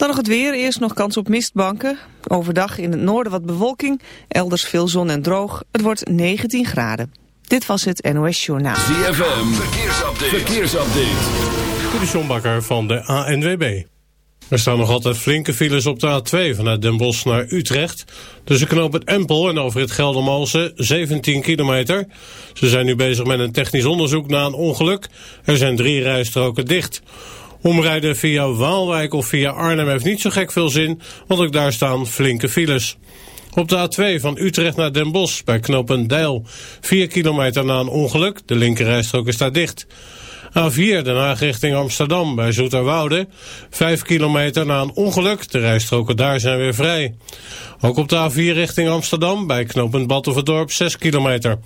Dan nog het weer. Eerst nog kans op mistbanken. Overdag in het noorden wat bewolking. Elders veel zon en droog. Het wordt 19 graden. Dit was het NOS Journaal. ZFM. Verkeersupdate. Verkeersupdate. De van de ANWB. Er staan nog altijd flinke files op de A2 vanuit Den Bosch naar Utrecht. Tussen knoop het Empel en over het Geldermalsen 17 kilometer. Ze zijn nu bezig met een technisch onderzoek na een ongeluk. Er zijn drie rijstroken dicht. Omrijden via Waalwijk of via Arnhem heeft niet zo gek veel zin, want ook daar staan flinke files. Op de A2 van Utrecht naar Den Bosch bij Deil. 4 kilometer na een ongeluk, de linkerrijstrook is daar dicht. A4 Den Haag richting Amsterdam bij Zoeterwoude. 5 kilometer na een ongeluk, de rijstroken daar zijn weer vrij. Ook op de A4 richting Amsterdam bij knooppunt Battenverdorp 6 kilometer.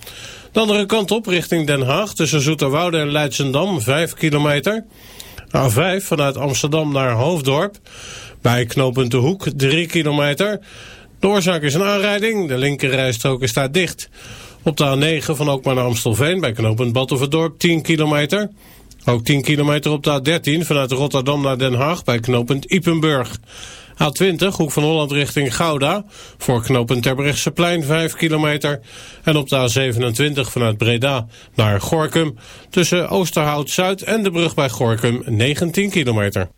De andere kant op richting Den Haag tussen Zoeterwoude en Leidsendam 5 kilometer. A5 vanuit Amsterdam naar Hoofddorp. Bij knooppunt De Hoek 3 kilometer. De oorzaak is een aanrijding. De linkerrijstrook is daar dicht. Op de A9 van Ookmaar naar Amstelveen bij knooppunt Battenverdorp 10 kilometer. Ook 10 kilometer op de A13 vanuit Rotterdam naar Den Haag bij knooppunt Ipenburg. A20, Hoek van Holland richting Gouda. Voor knooppunt Terbrechtseplein 5 kilometer. En op de A27 vanuit Breda naar Gorkum. Tussen Oosterhout-Zuid en de brug bij Gorkum 19 kilometer.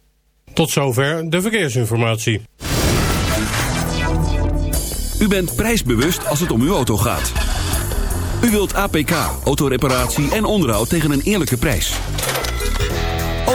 Tot zover de verkeersinformatie. U bent prijsbewust als het om uw auto gaat. U wilt APK, autoreparatie en onderhoud tegen een eerlijke prijs.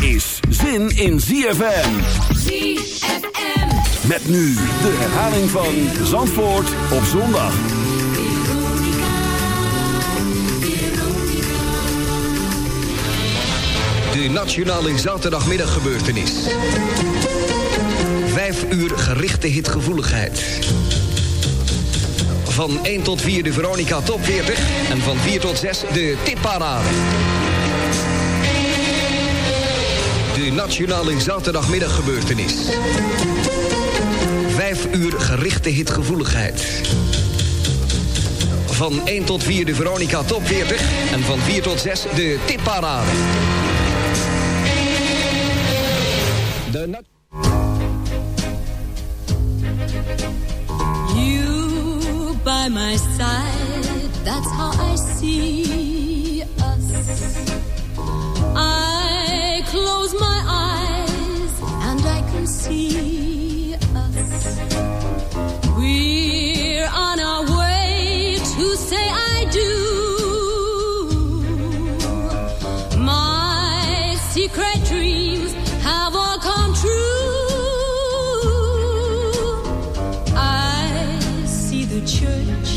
is zin in ZFM. ZFM. Met nu de herhaling van Zandvoort op zondag. De Nationale Zaterdagmiddaggebeurtenis. Vijf uur gerichte hitgevoeligheid. Van 1 tot 4 de Veronica Top 40. En van 4 tot 6 de tipparade. De Nationale Zaterdagmiddaggebeurtenis. Vijf uur gerichte hitgevoeligheid. Van 1 tot 4 de Veronica Top 40. En van 4 tot 6 de tipparade. De You by my side, that's how I see my eyes and I can see us. We're on our way to say I do. My secret dreams have all come true. I see the church,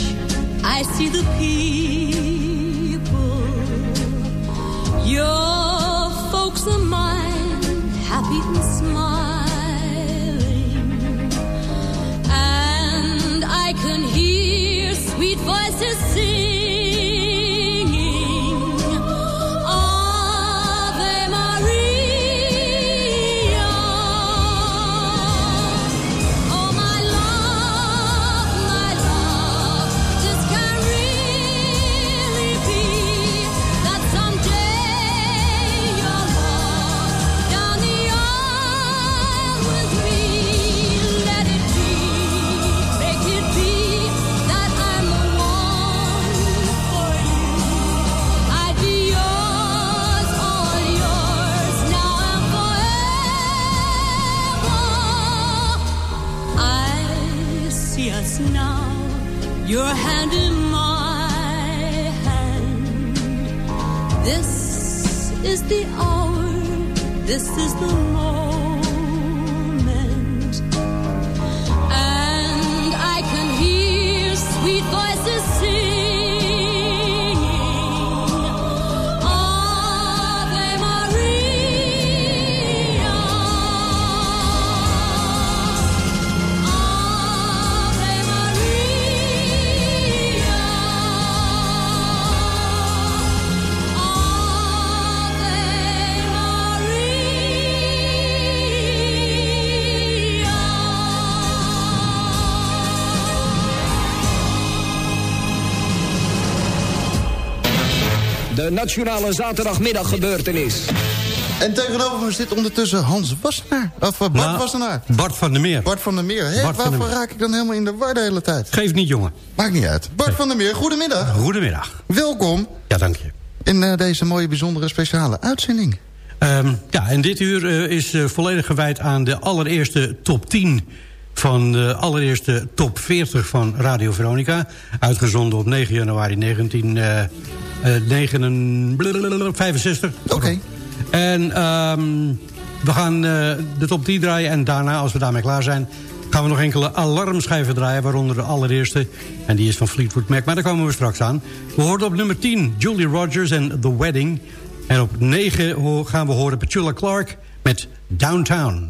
I see the people. See us now, your hand in my hand. This is the hour, this is the moment. Nationale Zaterdagmiddaggebeurtenis. En tegenover me zit ondertussen Hans Wassenaar. Of eh, Bart Nou, Wassenaar. Bart van der Meer. Bart van der Meer. Der Waarvoor Meer. raak ik dan helemaal in de war de hele tijd? Geef niet, jongen. Maakt niet uit. Bart van der Meer, goedemiddag. Goedemiddag. Welkom Ja, dank je. in eh, deze mooie bijzondere speciale uitzending. Ehm, ja, en dit uur eh, is eh, volledig gewijd aan de allereerste top 10... van de allereerste top 40 van Radio Veronica. Uitgezonden op 9 januari 1965. Oké. En ehm, we gaan eh, de top 10 draaien. En daarna, als we daarmee klaar zijn... gaan we nog enkele alarmschijven draaien. Waaronder de allereerste. En die is van Fleetwood Mac. Maar daar komen we straks aan. We hoorden op nummer 10 Julie Rogers en The Wedding. En op 9 ho- gaan we horen Petula Clark met Downtown.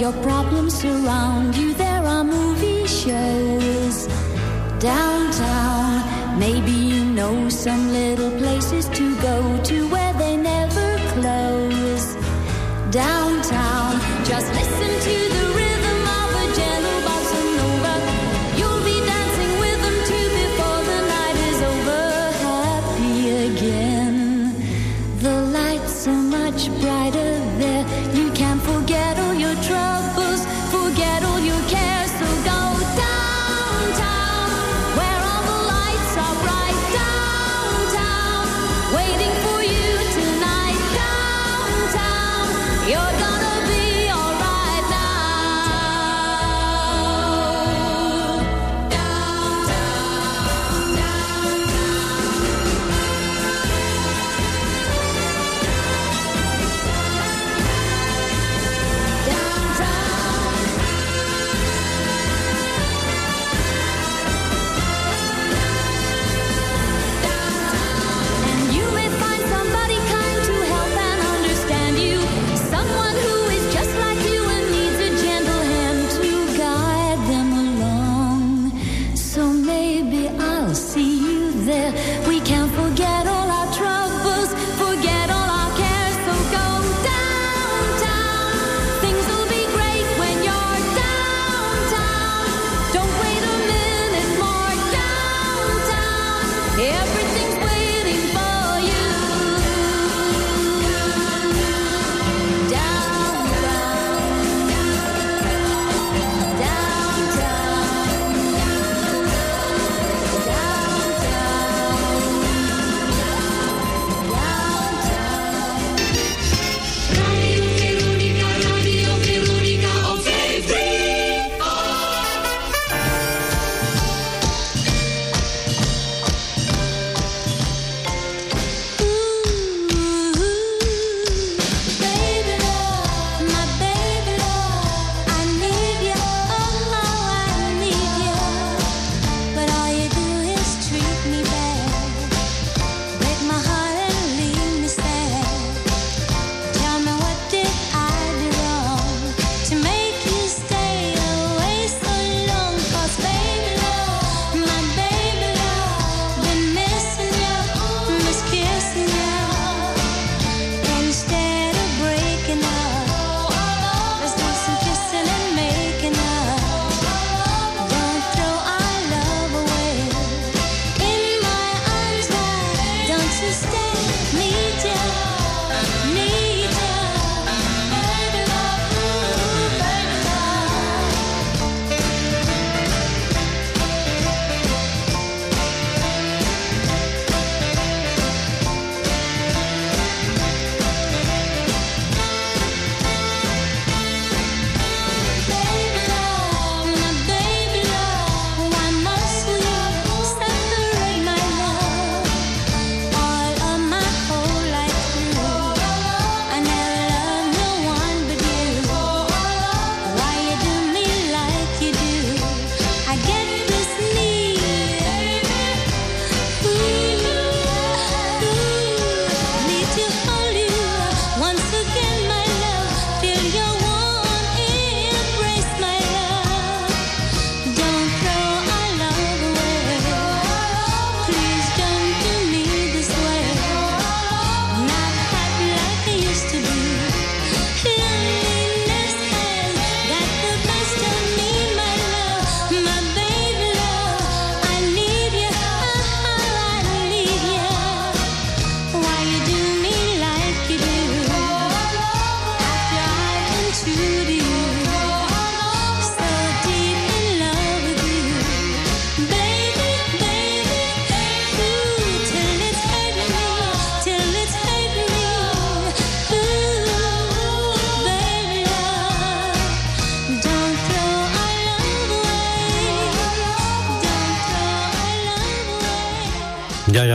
Your problems surround you. There are movie shows downtown. Maybe you know some little places to go to where they never close. Down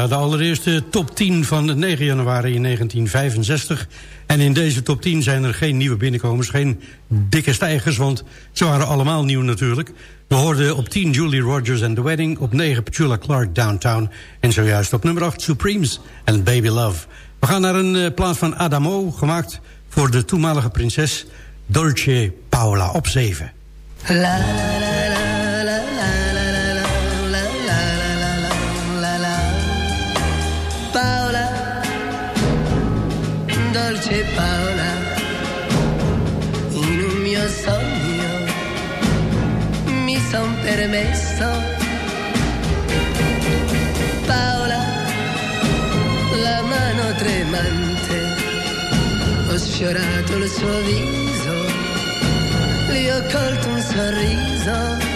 De allereerste top 10 van 9 januari in 1965. En in deze top 10 zijn er geen nieuwe binnenkomers, geen dikke stijgers... want ze waren allemaal nieuw natuurlijk. We hoorden op 10 Julie Rogers and The Wedding... op 9 Petula Clark Downtown en zojuist op nummer 8 Supremes en Baby Love. We gaan naar een eh, plaats van Adamo, gemaakt voor de toenmalige prinses Dolce Paola op 7. La, la, la, son permesso Paola la mano tremante ho sfiorato il suo viso gli ho colto un sorriso.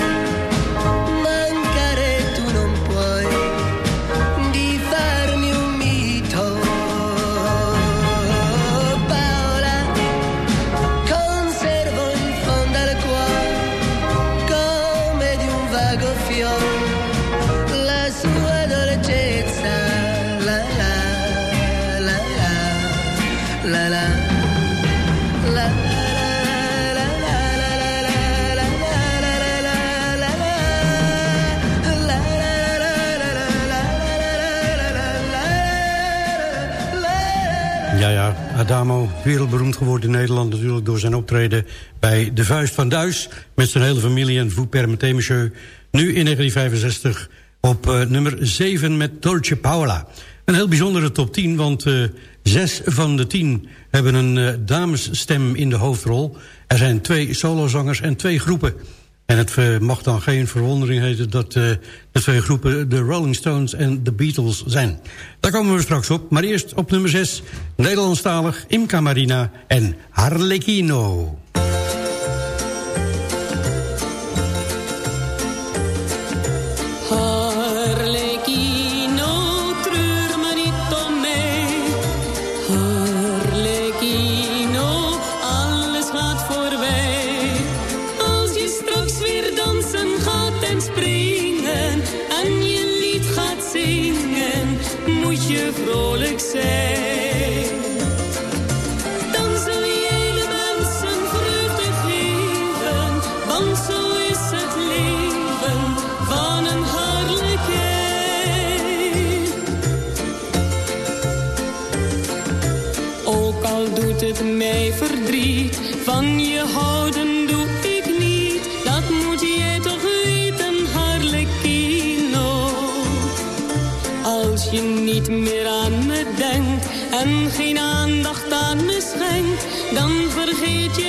Bye. Ja, Adamo, wereldberoemd geworden in Nederland... natuurlijk door zijn optreden bij De Vuist van Duis... met zijn hele familie en Vous permettez monsieur... nu in 1965 op eh, nummer 7 met Dolce Paola. Een heel bijzondere top 10, want eh, zes van de tien... hebben een eh, damesstem in de hoofdrol. Er zijn twee solozangers en twee groepen... En het eh, mag dan geen verwondering heten dat eh, de twee groepen de Rolling Stones en de Beatles zijn. Daar komen we straks op. Maar eerst op nummer 6, Nederlandstalig, Imca Marina en Harlequino. Doet het mij verdriet, van je houden doe ik niet. Dat moet jij toch weten, harlekino. Als je niet meer aan me denkt en geen aandacht aan me schenkt, dan vergeet je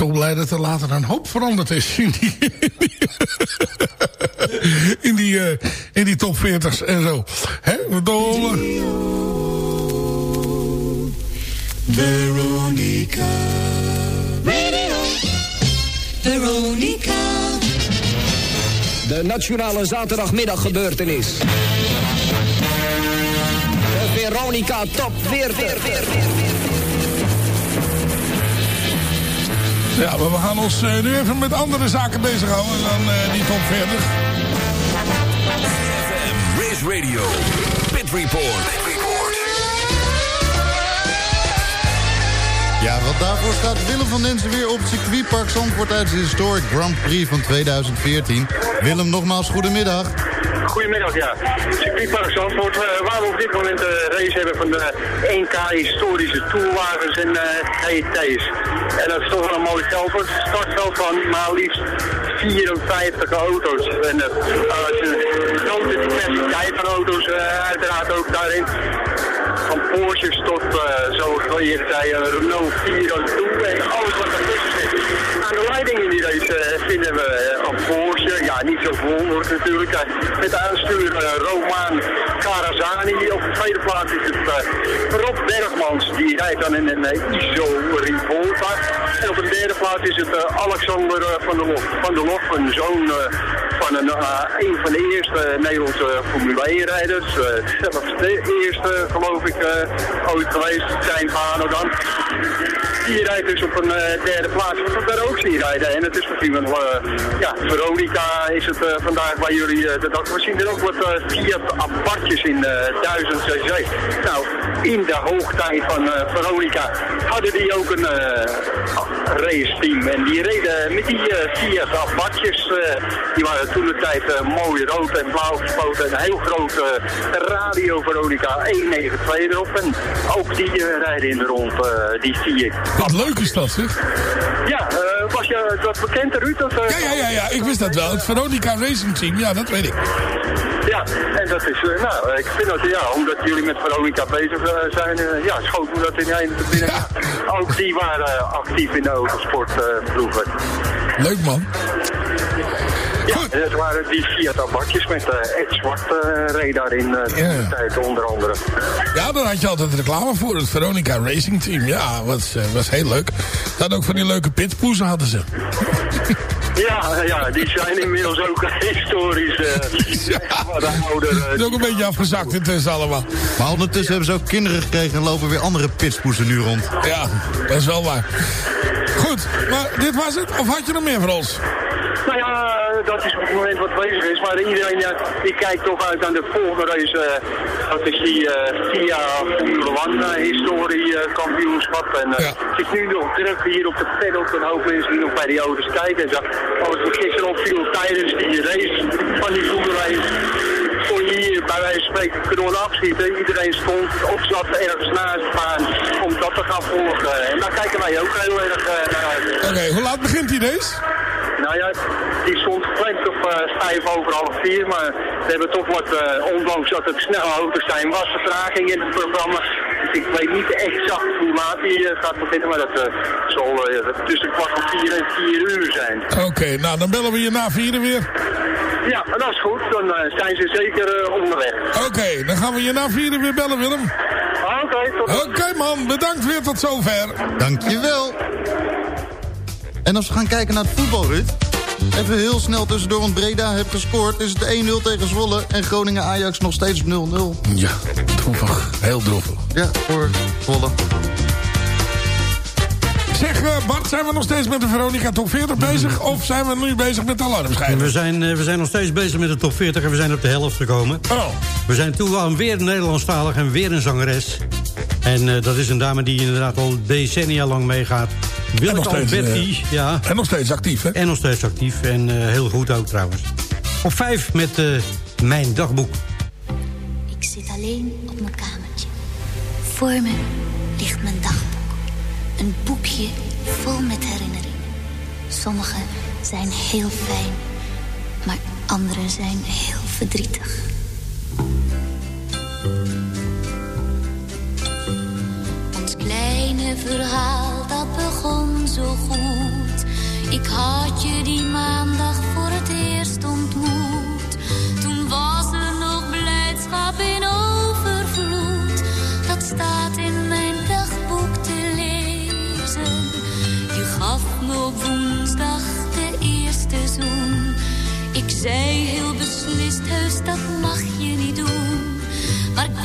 toch blij dat er later een hoop veranderd is in die, in die, eh, in die top 40's en zo. Hè? Dol, Veronica. Radio. Veronica. De nationale zaterdagmiddaggebeurtenis. De Veronica Top 40. Ja, maar we gaan ons eh, nu even met andere zaken bezighouden dan eh, die top 40. Race Radio, Pit Report. Ja, wat daarvoor staat Willem van Densen weer op circuitpark Zandvoort tijdens de Historic Grand Prix van 2014. Willem, nogmaals, goedemiddag. Goedemiddag, ja. Circuitpark Zandvoort, uh, waar we op dit moment een race hebben van de 1K historische tourwagens en uh, GT's. En dat is toch wel een mooi veld. Het startveld van maar liefst 54 auto's. En uh, een grote diversiteit van auto's uiteraard ook daarin. Van Porsches tot, zoals we eerder zei, Renault 4 toe en alles wat ertussen. Aan de leiding in die race vinden we een Porsche, ja niet zo verwonderlijk natuurlijk, met aanstuur uh, Roman Carazani. Op de tweede plaats is het Rob Bergmans, die rijdt dan in een ISO Rivolta. En op de derde plaats is het Alexander van der Lof. Van der Lof, een zoon van een, een van de eerste Nederlandse Formule 1 rijders. zelfs de eerste geloof ik ooit geweest, zijn vader dan. Die rijdt dus op een derde plaats. We daar ook zien rijden. En het is misschien wel, ja, Veronica is het vandaag bij jullie de dag. We zien er ook wat Fiat apartjes in uh, 1000 cc. Nou, in de hoogtijd van Veronica hadden die ook een race team. En die reden met die Fiat apartjes. die waren toen de tijd mooi rood en blauw gespoten. Een heel grote radio Veronica 192 erop. En ook die rijden in de rond, die Fiat. Wat leuk is dat, zeg. Ja, was je dat bekend, Ruud? Dat, ja, ja, ja, ja, ik wist dat wel. Het Veronica Racing Team, ja, dat weet ik. Ja, en dat is, uh, nou, ik vind dat, ja, omdat jullie met Veronica bezig zijn, ja, schoot me dat in een te binnen. Ja. Ook die waren actief in de autosport vroeger. Leuk man. Ja, dat waren die Fiat Abartjes met Ed Zwart radar in de ja. tijd onder andere. Ja, daar had je altijd reclame voor, het Veronica Racing Team. Ja, was, was heel leuk. Dat ook van die leuke pitpoezen hadden ze. Ja, ja, die zijn inmiddels ook historisch. Uh, ja. ouder, uh, is ook een beetje afgezakt intussen allemaal. Maar ondertussen hebben ze ook kinderen gekregen en lopen weer andere pitspoezen nu rond. Ja, dat is wel waar. Goed, maar dit was het? Of had je nog meer voor ons? Nou ja, dat is op het moment wat bezig is. Maar iedereen ja, die kijkt toch uit aan de volgende race. Uh, dat is die uh, VIA Formule 1 historie kampioenschap. En ja. ik zit nu nog druk hier op de paddock. En hoop mensen die nog bij die auto's kijken. En zo. Als we gisteren opviel tijdens die race van die Formule 1 kon je hier bij wijze van spreken kanon afschieten. Iedereen stond of zat ergens naast staan om dat te gaan volgen. En daar kijken wij ook heel erg naar uit. Oké, okay, hoe laat begint die race? Nou ja, die stond gepland op uh, vijf over half vier, maar we hebben toch wat, uh, ondanks dat het snelle auto's zijn, was vertraging in het programma. Dus ik weet niet exact hoe laat die uh, gaat beginnen, maar dat zal tussen kwart van vier en vier uur zijn. Oké, okay, nou dan bellen we je na vieren weer. Ja, dat is goed. Dan zijn ze zeker onderweg. Oké, okay, dan gaan we je na vieren weer bellen, Willem. Oké, okay, tot Oké okay, man, bedankt weer tot zover. Dankjewel. En als we gaan kijken naar het voetbal, Ruud. Even heel snel tussendoor, want Breda heeft gescoord. Is het 1-0 tegen Zwolle en Groningen-Ajax nog steeds 0-0. Ja, droevig. Heel droevig. Ja, voor Zwolle. Zeg uh, Bart, zijn we nog steeds met de Veronica Top 40 bezig? Of zijn we nu bezig met de alarmschijven? We zijn, uh, we zijn nog steeds bezig met de Top 40 en we zijn op de helft gekomen. Oh. We zijn toe aan weer een Nederlandstalig en weer een zangeres. En uh, dat is een dame die inderdaad al decennia lang meegaat. Willeke Alberti, uh, ja. En nog steeds actief, hè? En nog steeds actief. En uh, heel goed ook trouwens. Op vijf met uh, mijn dagboek. Ik zit alleen op mijn kamertje. Voor me ligt mijn dagboek. Een boekje vol met herinneringen. Sommige zijn heel fijn, maar andere zijn heel verdrietig. Ons kleine verhaal, dat begon zo goed. Ik had je die maandag voor het eerst ontmoet. Toen was er nog blijdschap in overvloed. Dat staat in op woensdag de eerste zoen. Ik zei heel beslist, heus dat mag je niet doen. Maar ik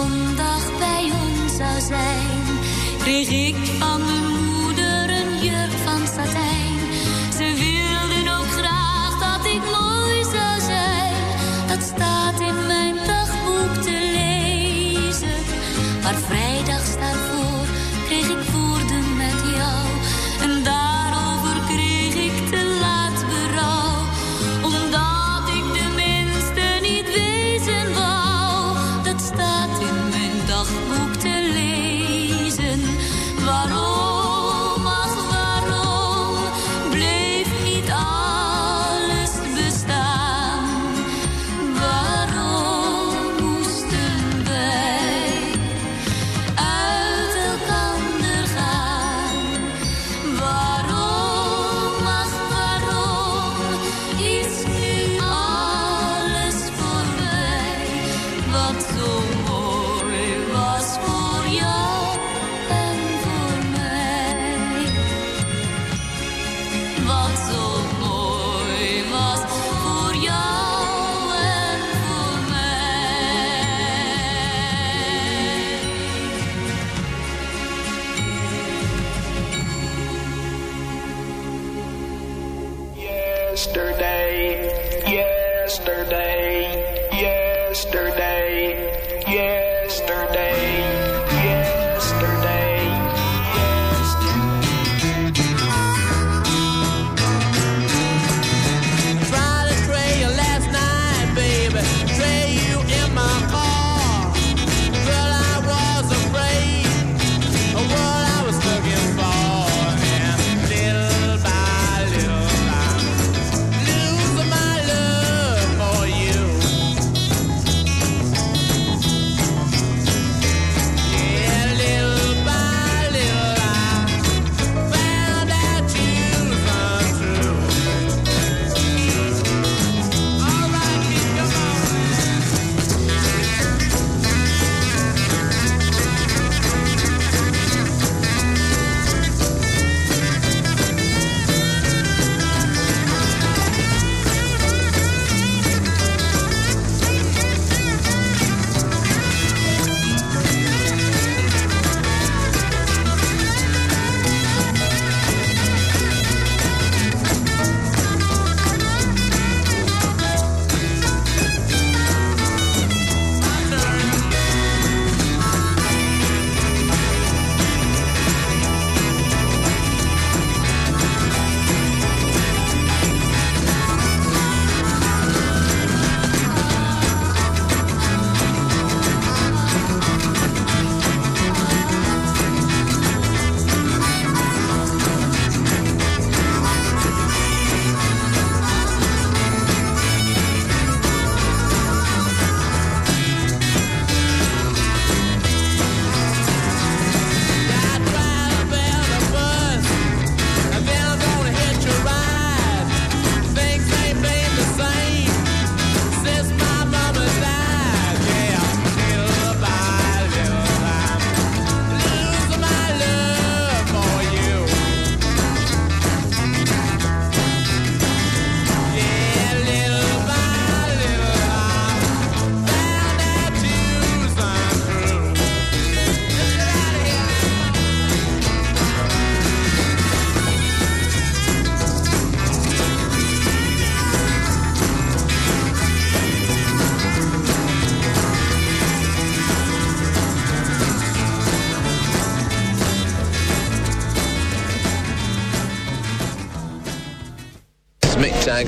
zondag bij ons zou zijn, kreeg ik van mijn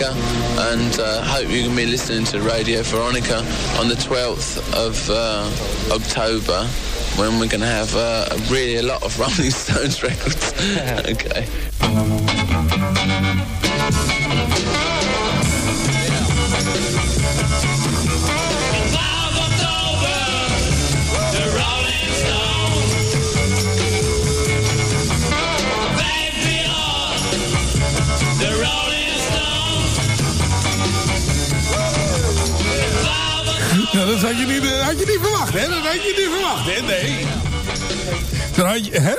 And uh, hope you can be listening to Radio Veronica on the 12th of uh, October when we're going to have uh, really a lot of Rolling Stones records. okay. Nou, dat had je, niet, eh, had je niet verwacht, hè? Dat had je niet verwacht, hè? Nee. Dan had je, hè?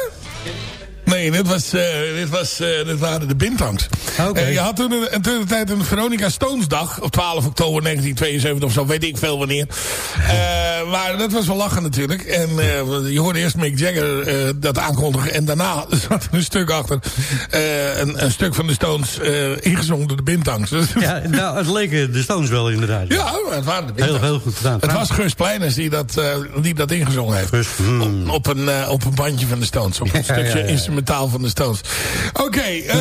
Nee, dit, was, eh, dit, was, eh, dit waren de Bintangs. Oké. Eh, je had toen een, de tijd een Veronica Stones dag. Op 12 oktober 1972 of zo. Weet ik veel wanneer. Eh, maar dat was wel lachen natuurlijk. En eh, je hoorde eerst Mick Jagger eh, dat aankondigen. En daarna zat er een stuk achter. een, een stuk van de Stones ingezongen door de Bintangs. Ja, nou, het leken de Stones wel inderdaad. ja, het waren de Bintangs. heel goed gedaan. Het was Gus Pleiners die dat, die dat ingezongen heeft. op, op, een, op een bandje van de Stones. Op een Ja, stukje ja, instrumentaal van de Stones. Oké, eh,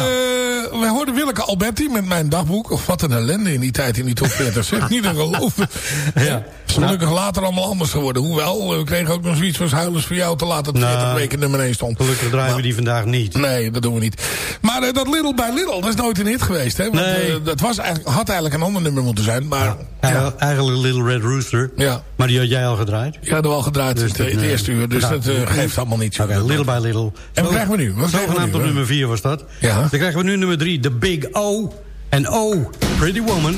we hoorden Willeke Alberti met mijn dagboek. Of wat een ellende in die tijd in die top 40. Zeg, niet te geloven. Ja. is gelukkig later allemaal anders geworden. Hoewel, we kregen ook nog zoiets als Huilers voor jou te laten dat 40 Nou, weken nummer 1 stond. Gelukkig draaien we die vandaag niet. Nee, dat doen we niet. Maar eh, dat Little by Little, dat is nooit een hit geweest. Hè? Want, Nee. eh, dat was eigenlijk, had eigenlijk een ander nummer moeten zijn. Maar Eigen- Eigenlijk Little Red Rooster. Ja. Maar die had jij al gedraaid. ik had er wel gedraaid in het, dat, eerste uur. Dus ja. dat eh, geeft allemaal niet zo. Little by Little. En wat krijgen we nu? Wat Zogenaamd op nummer 4 was dat. Ja. Dan krijgen we nu nummer 3, The Big O. En O, Pretty Woman.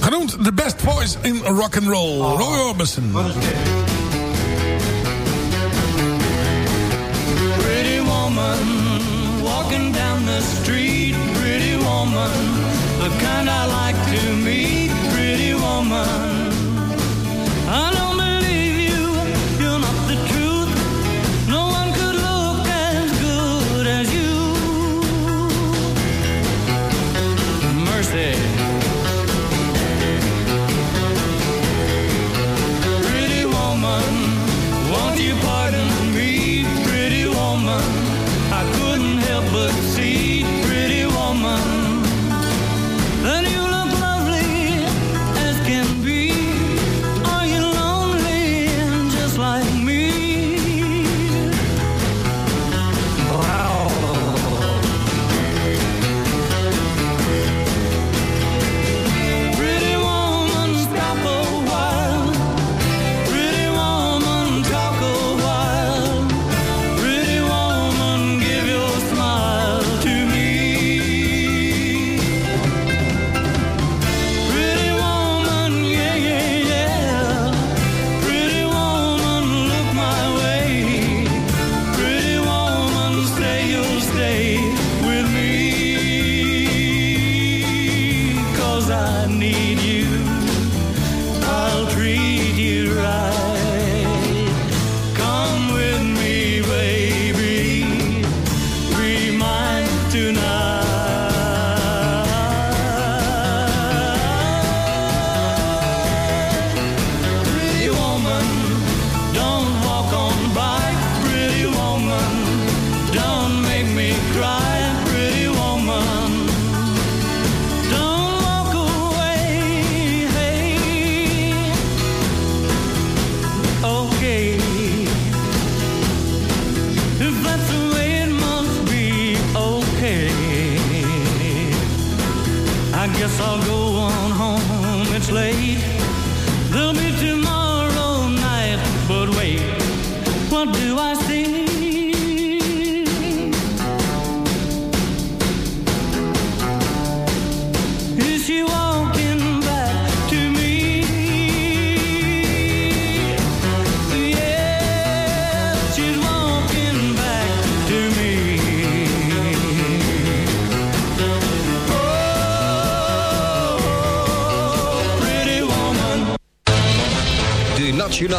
Genoemd The Best Voice in Rock and Roll. Oh. Roy Orbison. Pretty woman, walking down the street. Pretty woman, the kind I like to meet. Pretty woman, I don't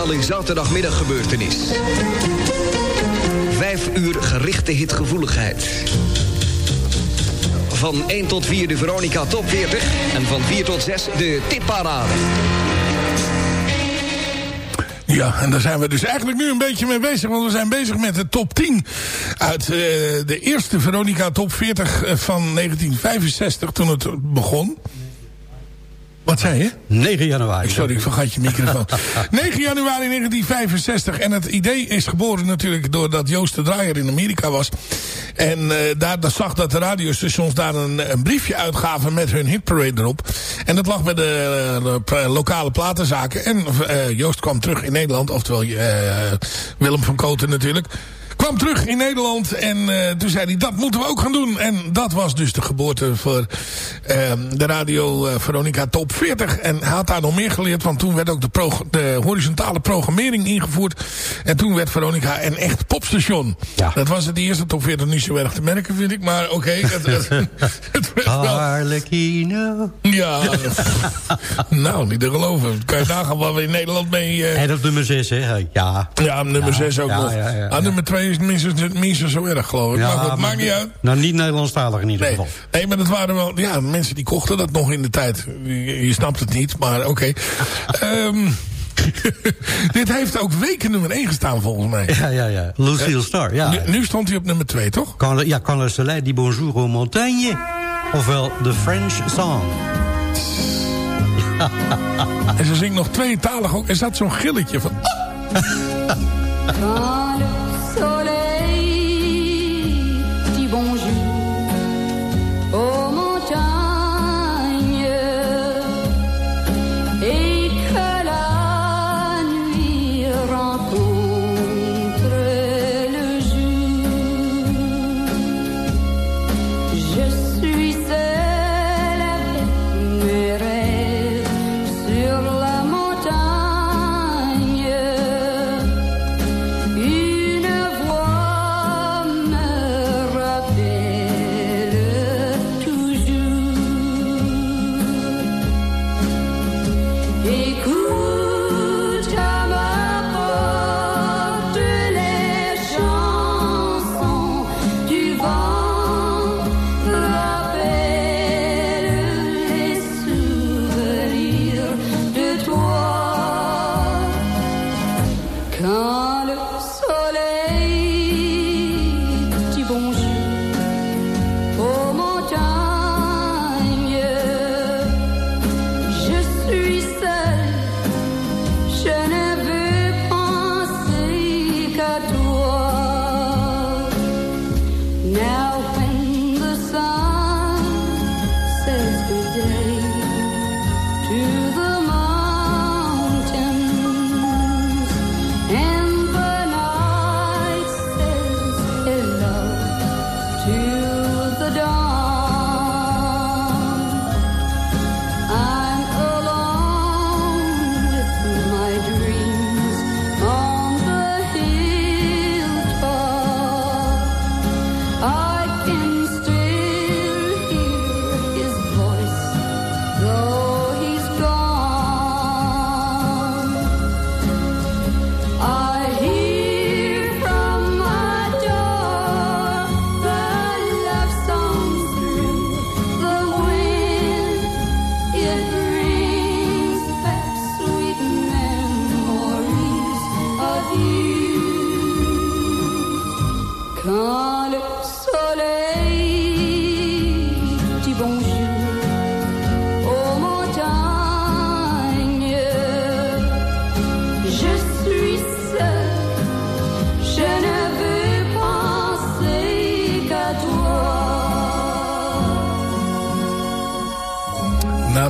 De nationale zaterdagmiddaggebeurtenis. Vijf uur gerichte hitgevoeligheid. Van 1 tot 4 de Veronica Top 40. En van 4 tot 6 de tipparade. Ja, en daar zijn we dus eigenlijk nu een beetje mee bezig. Want we zijn bezig met de top 10 uit eh, de eerste Veronica Top 40 van 1965 toen het begon. Wat zei je? 9 januari. Sorry, ik vergat je microfoon. 9 januari 1965. En het idee is geboren natuurlijk doordat Joost de Draaier in Amerika was. En uh, daar, daar zag dat de radiostations daar een, een, briefje uitgaven met hun hitparade erop. En dat lag bij de, de lokale platenzaken. En uh, Joost kwam terug in Nederland. Oftewel uh, Willem van Koten natuurlijk kwam terug in Nederland en uh, toen zei hij, dat moeten we ook gaan doen. En dat was dus de geboorte voor uh, de Radio uh, Veronica Top 40. En hij had daar nog meer geleerd, want toen werd ook de, de, horizontale programmering ingevoerd. En toen werd Veronica een echt popstation. Ja. Dat was het eerste Top 40 niet zo erg te merken, vind ik. Maar oké, okay, het, het, het werd wel... Harlequino. Ja, nou, niet te geloven. Kan je nagaan waar we in Nederland mee... en op nummer 6, hè? Ja. Ja, nummer 6 ook ja, nog. Ja, ja, ah, nummer 2 is minstens, minstens zo erg, geloof ik. Ja, maar goed, maar maakt niet uit. Nou, niet Nederlandstalig in ieder Nee, geval. nee, maar dat waren wel... Ja, mensen die kochten dat nog in de tijd. Je, je snapt het niet, maar oké. Ehm, dit heeft ook weken nummer 1 gestaan, volgens mij. Ja, ja, ja. Lucille Star, ja. Nu, nu stond hij op nummer 2, toch? Quand ja, quand le soleil dit bonjour aux montagnes. Ofwel The French Song. En ze zingt nog tweetalig ook. Er zat zo'n gilletje van...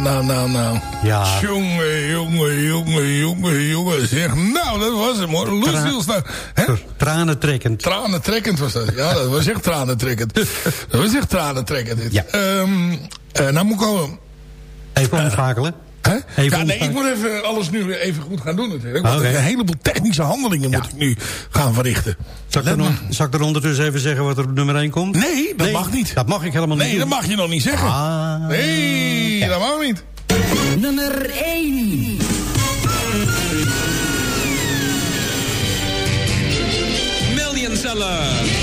Nou, nou, nou. Ja. Jongen, jongen, jongen, jongen, jongen. Zeg, nou, dat was hem hoor. Lucille Star. Hè? Tranentrekkend. Tranentrekkend was dat. Ja, dat was echt tranentrekkend. dat was echt tranentrekkend. Dit. Ja. Ehm, eh, nou moet ik al... Even omschakelen. Hè? Ja, nee, ik moet even alles nu weer even goed gaan doen natuurlijk. Want Oké. een heleboel technische handelingen moet ik nu gaan verrichten. Zal ik, er, on- maar. zal ik er ondertussen even zeggen wat er op nummer 1 komt? Nee, dat mag niet. Dat mag ik helemaal Nee, niet dat doen. mag je nog niet zeggen. Ah. Nee, dat mag niet. Nummer 1. Million seller.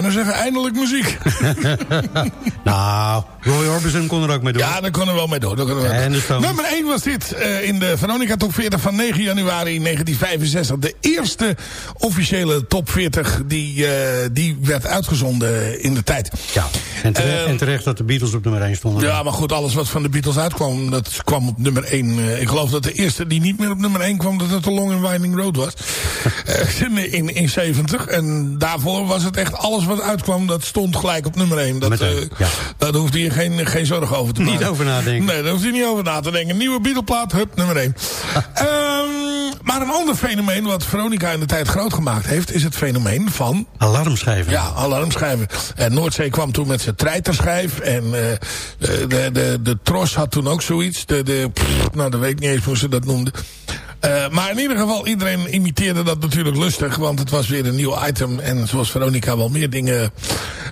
Bijna zeggen, eindelijk muziek. nou, Roy Orbison kon er ook mee door. Ja, daar kon er wel mee door. Daar kon er wel En mee de door. Stones. Nummer 1 was dit eh, in de Veronica Top 40 van 9 januari 1965. De eerste officiële Top 40 die, eh, die werd uitgezonden in de tijd. Ja, en terecht, Eh, en terecht dat de Beatles op nummer 1 stonden. Ja, maar goed, alles wat van de Beatles uitkwam, dat kwam op nummer 1. Eh, ik geloof dat de eerste die niet meer op nummer 1 kwam, dat het The Long and Winding Road was. In, in, in 70. En daarvoor was het echt alles wat uitkwam, dat stond gelijk op nummer 1. Dat, ja. Hoefde je geen, geen zorgen over te maken. Niet over nadenken. Nee, daar hoeft je niet over na te denken. Nieuwe Beatleplaat, hup, nummer 1. maar een ander fenomeen wat Veronica in de tijd groot gemaakt heeft... is het fenomeen van... Alarmschijven. Ja, alarmschijven. En Noordzee kwam toen met zijn treiterschijf. En eh, de, de, de, de Tros had toen ook zoiets. De, de, pff, nou, dat weet ik niet eens hoe ze dat noemden. Eh, maar in ieder geval, iedereen imiteerde dat natuurlijk lustig. Want het was weer een nieuw item. En zoals Veronica wel meer dingen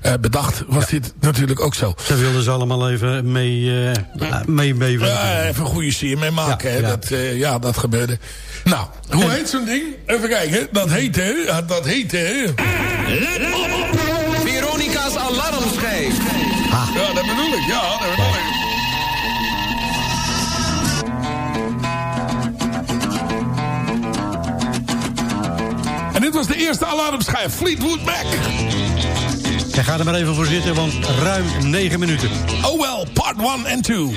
eh, bedacht, was dit natuurlijk ook zo. Ze wilden ze allemaal even mee, eh mee, mee Ja, even een goede sier mee maken. Ja. Dat, eh, ja, dat gebeurde. Nou, hoe heet zo'n ding? Even kijken. Dat heette... Dat heette... Veronica's alarmschijf. Ja, dat bedoel ik. Ja, dat bedoel ik. Dit was de eerste alarmschijf. Fleetwood Mac. En ga er maar even voor zitten, want ruim 9 minuten. Oh well, part 1 en 2.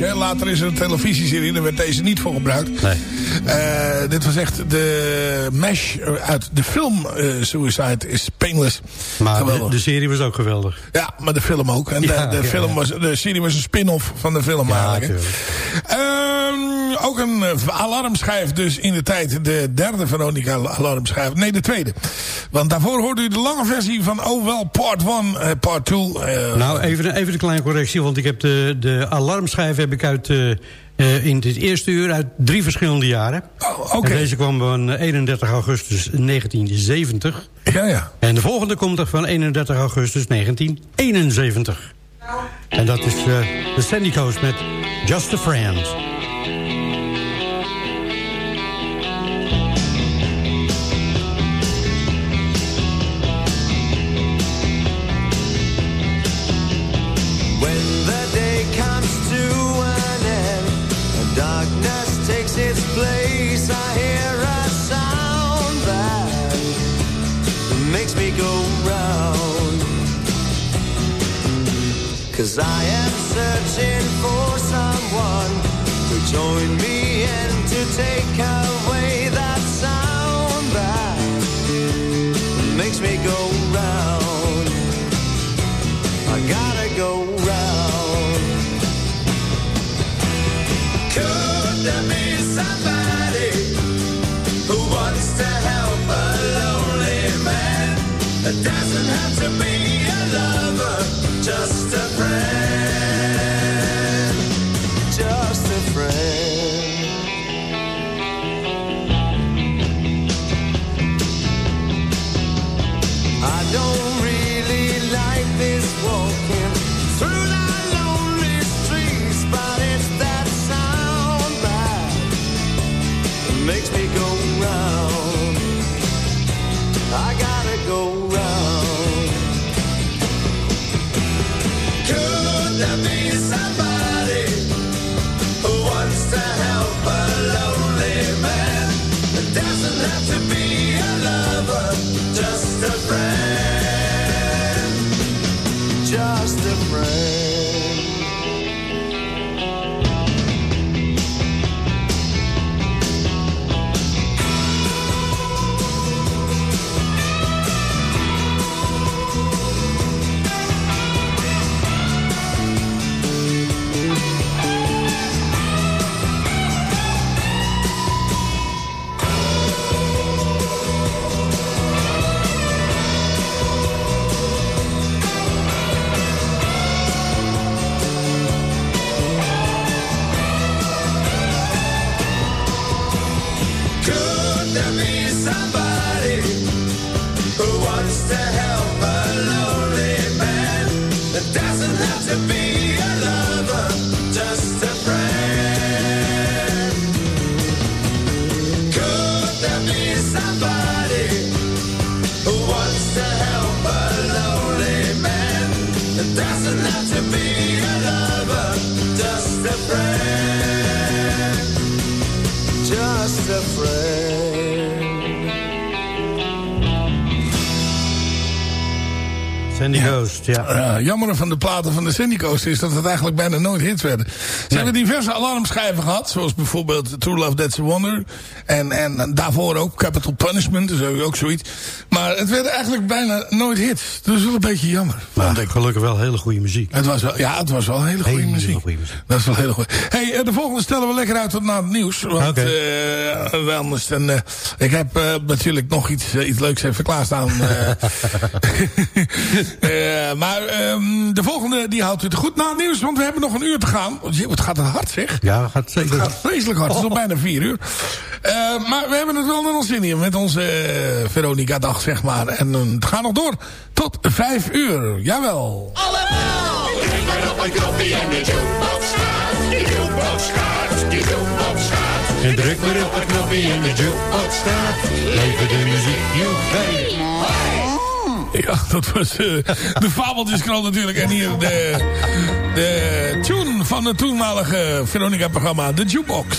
Later is er een televisieserie, daar werd deze niet voor gebruikt. Nee. Eh, dit was echt de Mesh uit de film eh, Suicide is Painless. Maar de, serie was ook geweldig. Ja, maar de film ook. En Ja, de, de, ja, film ja. Was, de serie was een spin-off van de film eigenlijk. Ehm, ook een eh, alarmschijf dus in de tijd. De derde Veronica alarmschijf. Nee, de tweede. Want daarvoor hoorde u de lange versie van Oh Well Part 1, eh, Part 2. eh, Nou, even, even een kleine correctie, want ik heb de, de alarmschijf heb ik uit, eh, in dit eerste uur uit drie verschillende jaren. Oh, oké. Deze kwam van 31 augustus 1970. Ja, ja. En de volgende komt er van 31 augustus 1971. En dat is de Sandy Coast met Just a Friend. When the day comes to an end and darkness takes its place, I hear a sound that makes me go round. Cause I am searching for someone to join me and to take away that sound that makes me go doesn't have to Ja. Eh, jammer van de platen van de Sandy Coast is dat het eigenlijk bijna nooit hits werden. Ze hebben diverse alarmschijven gehad. Zoals bijvoorbeeld True Love That's a Wonder. En, en daarvoor ook Capital Punishment. Dus ook zoiets. Maar het werden eigenlijk bijna nooit hits. Dat is wel een beetje jammer. Maar gelukkig wel hele goede muziek. Het was wel, ja, het was wel hele goede Hele muziek. goede muziek. Dat is wel heel goed. Hey, eh, de volgende stellen we lekker uit tot na het nieuws. Want eh, anders dan, ik heb natuurlijk nog iets, iets leuks even klaarstaan. eh. Maar ehm, de volgende die houdt u te goed na het nieuws. Want we hebben nog een uur te gaan. Jee, Wat gaat het hard zeg. Ja, gaat zeker. Het gaat vreselijk hard. Het is nog bijna vier uur. Eh, maar we hebben het wel naar ons zin in. Met onze eh, Veronica dag zeg maar. En het gaat nog door tot vijf uur. Jawel. Allemaal! Drink maar op een koffie en de jukebox gaat. De jukebox gaat, de jukebox gaat. En druk maar op het knopje en de jukebox staat. Leven de muziek. Ja, dat was eh, de Fabeltjeskrant natuurlijk. En hier de, de tune van het toenmalige Veronica-programma, de Jukebox.